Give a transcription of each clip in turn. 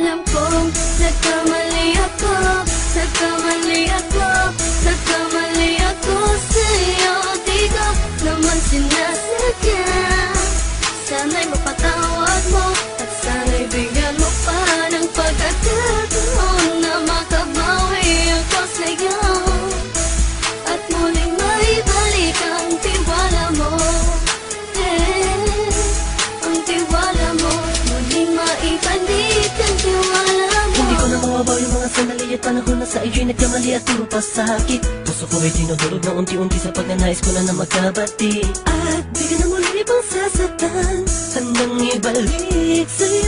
Alam kong nagkamali ako Nagkamali ako Nagkamali ako sa'yo. Di ko naman sinasadya Sana'y mapatawad mo At sana'y bigyan mo pa ng pagkakataon Na makabawi ako sa'yo. At muling maibalik ang tiwala mo. Eh, ang tiwala mo Muling maibalik sa nagkamali at puro pasakit. Puso ko ay dinudulog na unti-unti sa pagnanais ko na na magkabati At di ka na muli pang sasaktan. Handang ibalik sa'yo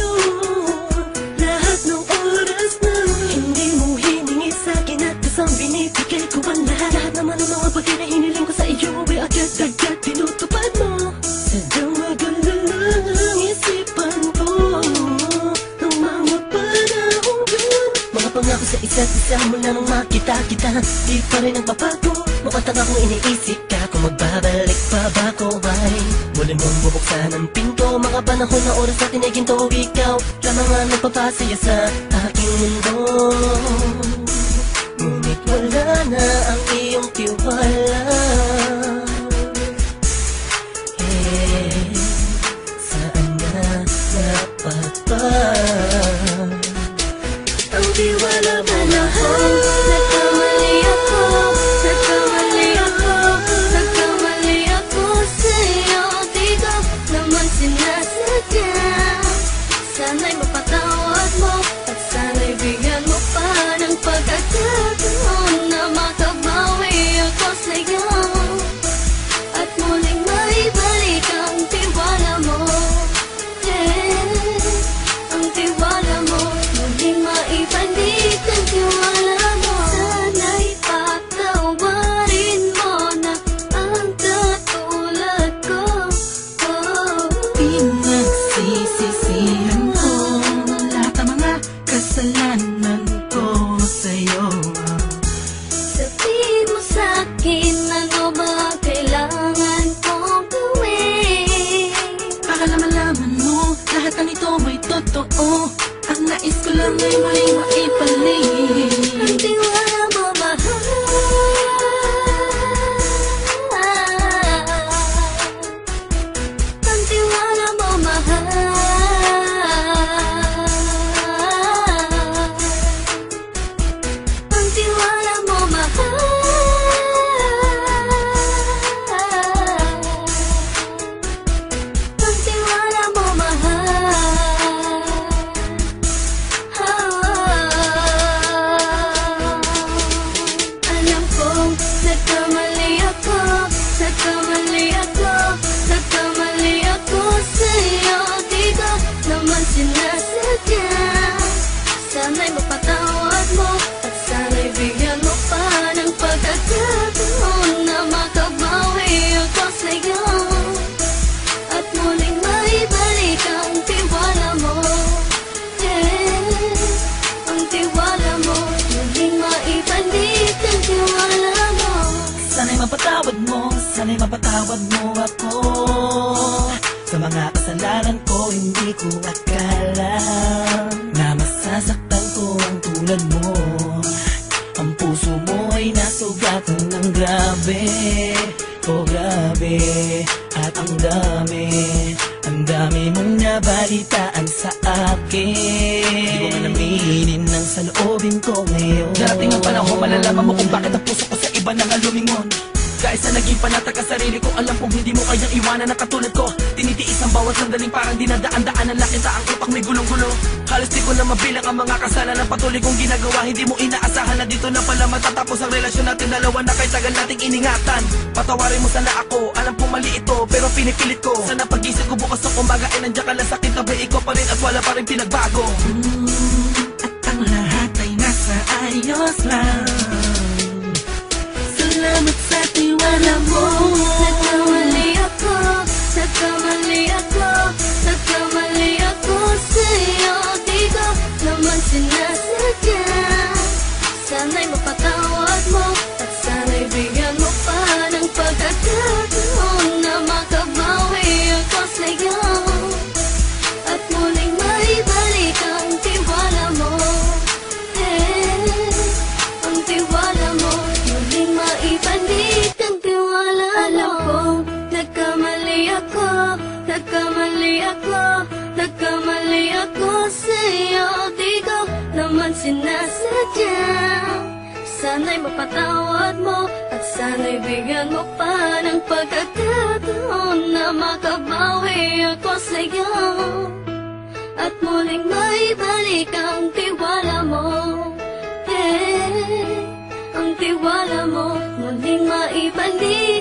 isa mula nung makita kita. Di pa rin nagbabago. Mukhang akong iniisip. Ka Kung magbabalik pa ba ko ay Muli mong bubuksan ang pinto. Mga panahon na oras natin ay ginto Ikaw. Lamang ang nagpapasaya sa aking mundo ng sana'y mapatawad mo ako. Sa mga kasalanan ko, hindi ko akala Na masasaktan ko ang tulad mo. Ang puso mo ay nasugatan ng grabe. Oh grabe, at ang dami Ang dami mong nabalitaan sa akin. Di ko man aminin ng saloobin ko ngayon. Darating ang panahon malalaman mo kung bakit ang puso ko sa iba nang alumingon Dahil sa naging panatag ka sarili ko Alam kong hindi mo kayang iwanan na katulad ko. Tinitiis ang bawat sandaling parang dinadaan-daan Ang lakita ang utak may gulong-gulo. Halos di ko na mabilang ang mga kasalanan Patuloy kong ginagawa. Hindi mo inaasahan na dito na pala matatapos ang relasyon natin. Dalawa na kay tagal nating iningatan. Patawarin mo sana ako Alam kong mali ito pero pinipilit ko. Sana pag-isip ko bukas ng umaga Ay nandiyan ka lang sa akin tabi Ikaw pa rin at wala pa rin pinagbago. At ang lahat ay nasa ayos lang Salamat sa tiwala mo. Nagkamali ako Nagkamali ako Nagkamali ako sa'yo. Di ko naman sinasadya Sana'y mapatawad mo ako Nagkamali ako sa'yo. Di ko naman sinasadya. Sana'y mapatawad mo At sana'y bigyan mo pa ng pagkakataon Na makabawi ako sa'yo. At muling maibalik ang tiwala mo. Hey, ang tiwala mo Muling maibalik.